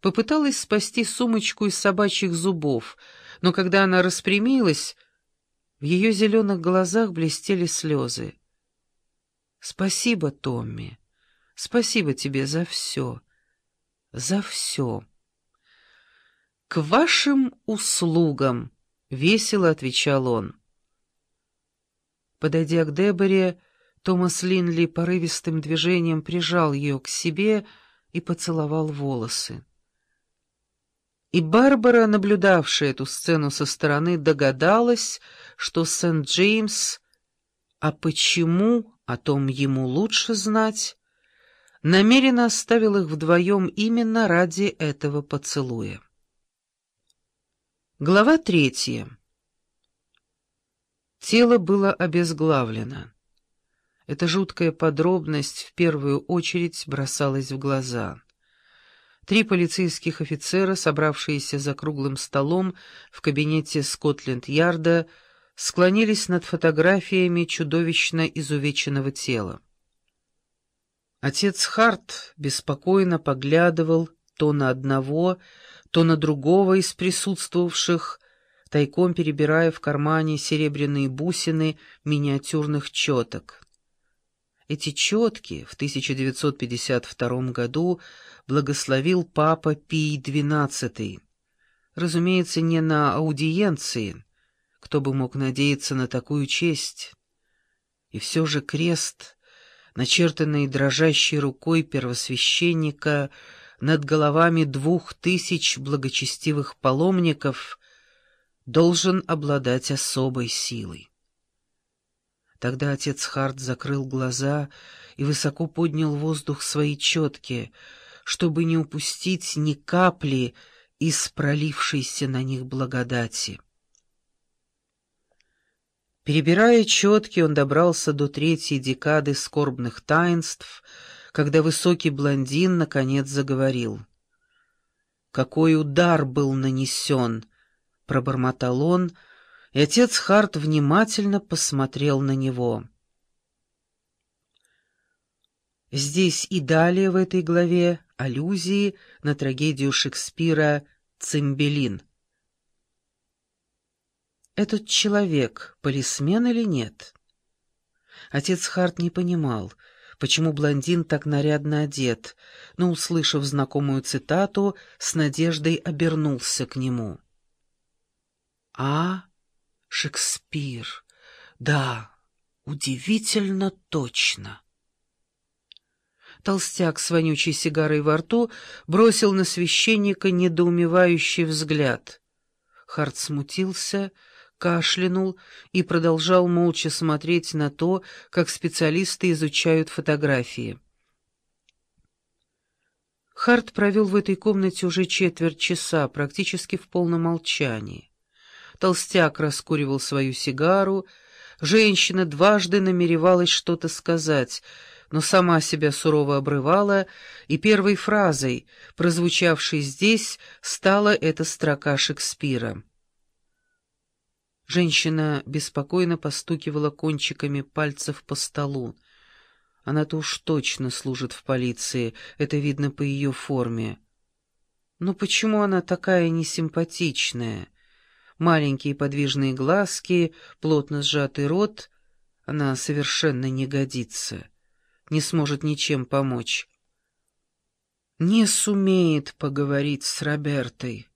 попыталась спасти сумочку из собачьих зубов, но когда она распрямилась, в ее зеленых глазах блестели слезы. «Спасибо, Томми. Спасибо тебе за все. За все». «К вашим услугам», — весело отвечал он. Подойдя к Деборе, Томас Линли порывистым движением прижал ее к себе и поцеловал волосы. И Барбара, наблюдавшая эту сцену со стороны, догадалась, что Сент-Джеймс, а почему, о том ему лучше знать, намеренно оставил их вдвоем именно ради этого поцелуя. Глава третья. Тело было обезглавлено. Эта жуткая подробность в первую очередь бросалась в глаза. Три полицейских офицера, собравшиеся за круглым столом в кабинете Скотленд-Ярда, склонились над фотографиями чудовищно изувеченного тела. Отец Харт беспокойно поглядывал то на одного, то на другого из присутствовавших, тайком перебирая в кармане серебряные бусины миниатюрных четок. Эти четки в 1952 году благословил папа Пий XII. Разумеется, не на аудиенции. Кто бы мог надеяться на такую честь? И все же крест, начертанный дрожащей рукой первосвященника над головами двух тысяч благочестивых паломников, должен обладать особой силой. Тогда отец Харт закрыл глаза и высоко поднял воздух свои четки, чтобы не упустить ни капли из пролившейся на них благодати. Перебирая четки, он добрался до третьей декады скорбных таинств, когда высокий блондин наконец заговорил. «Какой удар был нанесен!» — пробормотал он — и отец Харт внимательно посмотрел на него. Здесь и далее в этой главе аллюзии на трагедию Шекспира «Цимбелин». Этот человек — полисмен или нет? Отец Харт не понимал, почему блондин так нарядно одет, но, услышав знакомую цитату, с надеждой обернулся к нему. «А, Шекспир. Да, удивительно точно. Толстяк с вонючей сигарой во рту бросил на священника недоумевающий взгляд. Харт смутился, кашлянул и продолжал молча смотреть на то, как специалисты изучают фотографии. Харт провел в этой комнате уже четверть часа, практически в полном молчании. Толстяк раскуривал свою сигару, женщина дважды намеревалась что-то сказать, но сама себя сурово обрывала, и первой фразой, прозвучавшей здесь, стала эта строка Шекспира. Женщина беспокойно постукивала кончиками пальцев по столу. Она-то уж точно служит в полиции, это видно по ее форме. Но почему она такая несимпатичная? Маленькие подвижные глазки, плотно сжатый рот, она совершенно не годится, не сможет ничем помочь. Не сумеет поговорить с Робертой.